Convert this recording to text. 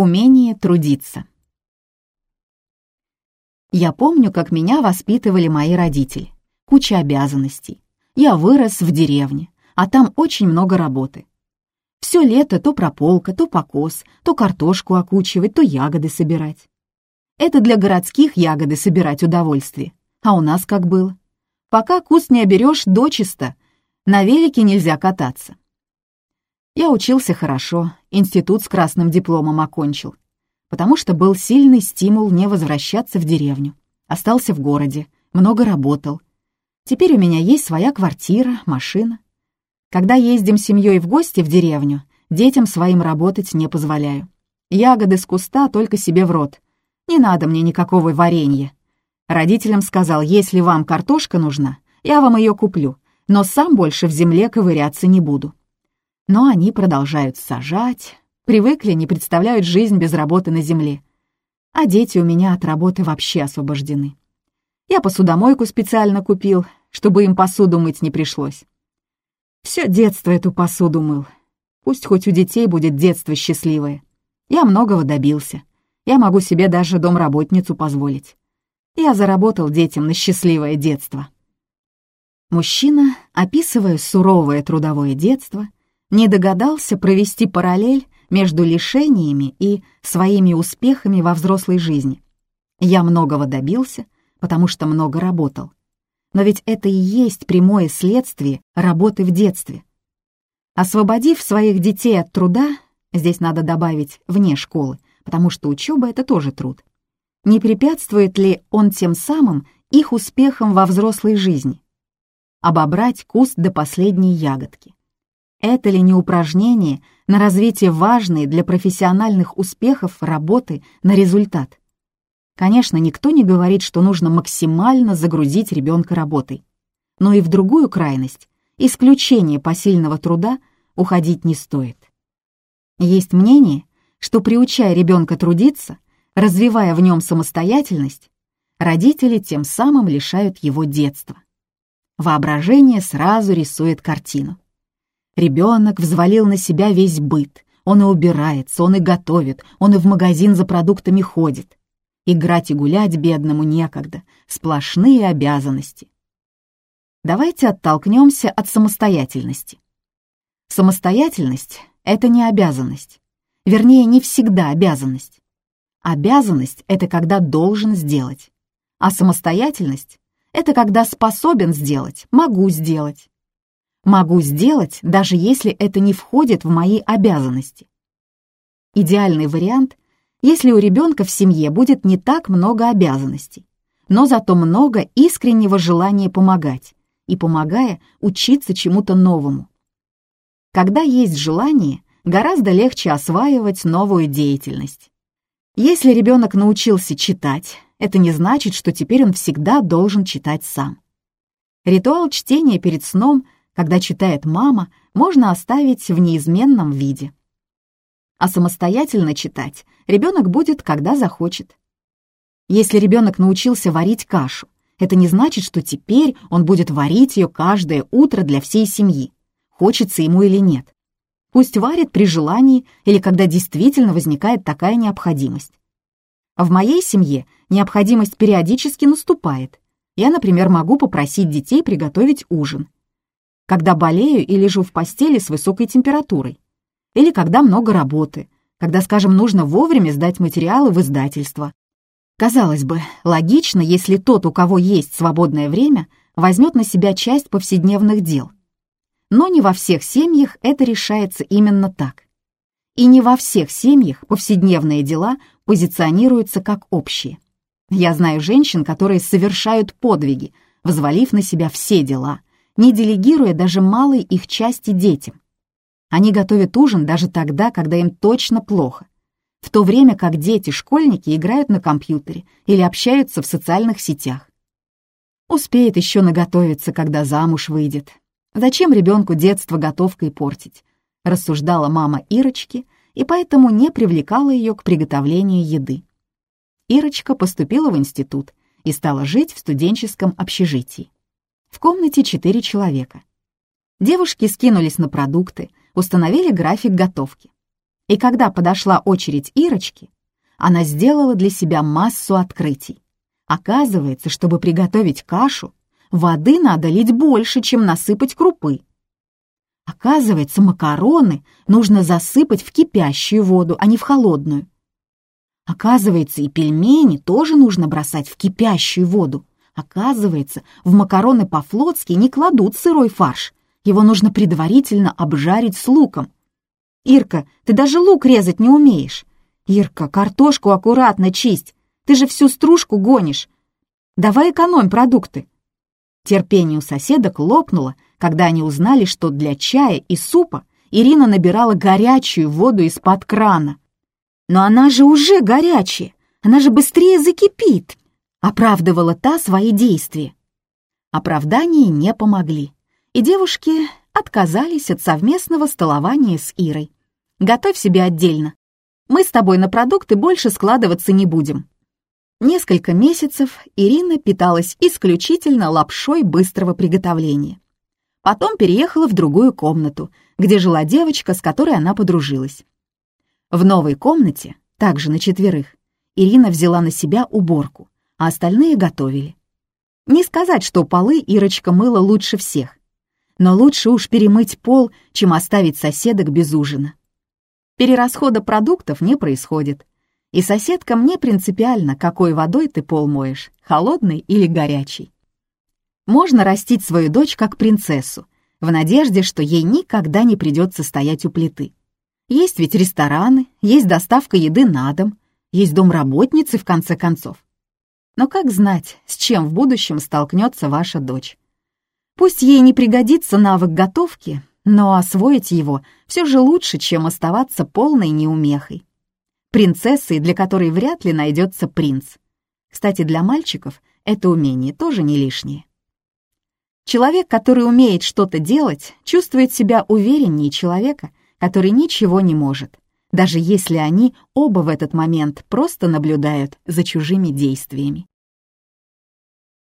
Умение трудиться. Я помню, как меня воспитывали мои родители. Куча обязанностей. Я вырос в деревне, а там очень много работы. Все лето то прополка, то покос, то картошку окучивать, то ягоды собирать. Это для городских ягоды собирать удовольствие. А у нас как было? Пока куст не оберешь дочисто, на велике нельзя кататься. Я учился хорошо, институт с красным дипломом окончил, потому что был сильный стимул не возвращаться в деревню. Остался в городе, много работал. Теперь у меня есть своя квартира, машина. Когда ездим с семьей в гости в деревню, детям своим работать не позволяю. Ягоды с куста только себе в рот. Не надо мне никакого варенья. Родителям сказал, если вам картошка нужна, я вам ее куплю, но сам больше в земле ковыряться не буду. Но они продолжают сажать, привыкли, не представляют жизнь без работы на земле. А дети у меня от работы вообще освобождены. Я посудомойку специально купил, чтобы им посуду мыть не пришлось. Все детство эту посуду мыл. Пусть хоть у детей будет детство счастливое. Я многого добился. Я могу себе даже домработницу позволить. Я заработал детям на счастливое детство. Мужчина, описывая суровое трудовое детство, не догадался провести параллель между лишениями и своими успехами во взрослой жизни. Я многого добился, потому что много работал. Но ведь это и есть прямое следствие работы в детстве. Освободив своих детей от труда, здесь надо добавить вне школы, потому что учеба — это тоже труд, не препятствует ли он тем самым их успехам во взрослой жизни? Обобрать куст до последней ягодки. Это ли не упражнение на развитие важной для профессиональных успехов работы на результат? Конечно, никто не говорит, что нужно максимально загрузить ребенка работой. Но и в другую крайность, исключение посильного труда, уходить не стоит. Есть мнение, что приучая ребенка трудиться, развивая в нем самостоятельность, родители тем самым лишают его детства. Воображение сразу рисует картину. Ребенок взвалил на себя весь быт. Он и убирается, он и готовит, он и в магазин за продуктами ходит. Играть и гулять бедному некогда, сплошные обязанности. Давайте оттолкнемся от самостоятельности. Самостоятельность — это не обязанность. Вернее, не всегда обязанность. Обязанность — это когда должен сделать. А самостоятельность — это когда способен сделать, могу сделать. Могу сделать, даже если это не входит в мои обязанности. Идеальный вариант, если у ребенка в семье будет не так много обязанностей, но зато много искреннего желания помогать и, помогая, учиться чему-то новому. Когда есть желание, гораздо легче осваивать новую деятельность. Если ребенок научился читать, это не значит, что теперь он всегда должен читать сам. Ритуал чтения перед сном – когда читает мама, можно оставить в неизменном виде. А самостоятельно читать ребенок будет, когда захочет. Если ребенок научился варить кашу, это не значит, что теперь он будет варить ее каждое утро для всей семьи, хочется ему или нет. Пусть варит при желании или когда действительно возникает такая необходимость. В моей семье необходимость периодически наступает. Я, например, могу попросить детей приготовить ужин – когда болею и лежу в постели с высокой температурой, или когда много работы, когда, скажем, нужно вовремя сдать материалы в издательство. Казалось бы, логично, если тот, у кого есть свободное время, возьмет на себя часть повседневных дел. Но не во всех семьях это решается именно так. И не во всех семьях повседневные дела позиционируются как общие. Я знаю женщин, которые совершают подвиги, взвалив на себя все дела – не делегируя даже малой их части детям. Они готовят ужин даже тогда, когда им точно плохо, в то время как дети-школьники играют на компьютере или общаются в социальных сетях. Успеет еще наготовиться, когда замуж выйдет. Зачем ребенку детство готовкой портить? Рассуждала мама Ирочки и поэтому не привлекала ее к приготовлению еды. Ирочка поступила в институт и стала жить в студенческом общежитии. В комнате четыре человека. Девушки скинулись на продукты, установили график готовки. И когда подошла очередь Ирочки, она сделала для себя массу открытий. Оказывается, чтобы приготовить кашу, воды надо лить больше, чем насыпать крупы. Оказывается, макароны нужно засыпать в кипящую воду, а не в холодную. Оказывается, и пельмени тоже нужно бросать в кипящую воду. Оказывается, в макароны по-флотски не кладут сырой фарш. Его нужно предварительно обжарить с луком. «Ирка, ты даже лук резать не умеешь!» «Ирка, картошку аккуратно чисть! Ты же всю стружку гонишь! Давай экономь продукты!» Терпение у соседок лопнуло, когда они узнали, что для чая и супа Ирина набирала горячую воду из-под крана. «Но она же уже горячая! Она же быстрее закипит!» Оправдывала та свои действия. Оправдания не помогли, и девушки отказались от совместного столования с Ирой. «Готовь себе отдельно. Мы с тобой на продукты больше складываться не будем». Несколько месяцев Ирина питалась исключительно лапшой быстрого приготовления. Потом переехала в другую комнату, где жила девочка, с которой она подружилась. В новой комнате, также на четверых, Ирина взяла на себя уборку, а остальные готовили. Не сказать, что полы Ирочка мыла лучше всех, но лучше уж перемыть пол, чем оставить соседок без ужина. Перерасхода продуктов не происходит, и соседкам не принципиально, какой водой ты пол моешь, холодной или горячей. Можно растить свою дочь как принцессу, в надежде, что ей никогда не придется стоять у плиты. Есть ведь рестораны, есть доставка еды на дом, есть домработницы, в конце концов. Но как знать, с чем в будущем столкнется ваша дочь? Пусть ей не пригодится навык готовки, но освоить его все же лучше, чем оставаться полной неумехой принцессой, для которой вряд ли найдется принц. Кстати, для мальчиков это умение тоже не лишнее. Человек, который умеет что-то делать, чувствует себя увереннее человека, который ничего не может, даже если они оба в этот момент просто наблюдают за чужими действиями.